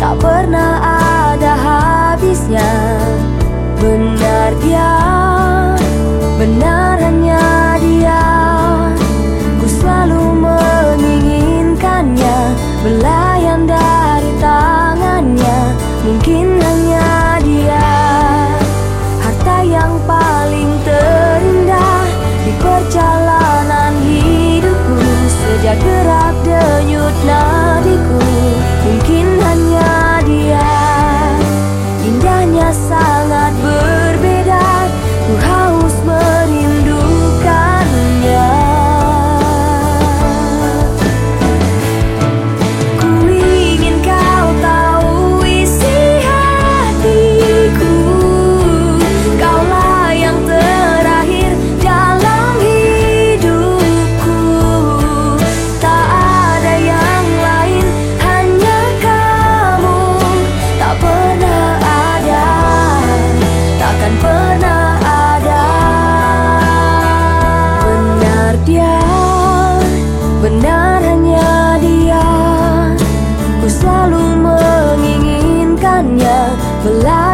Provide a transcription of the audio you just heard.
tak pernah ada habisnya. Benar dia benar for life.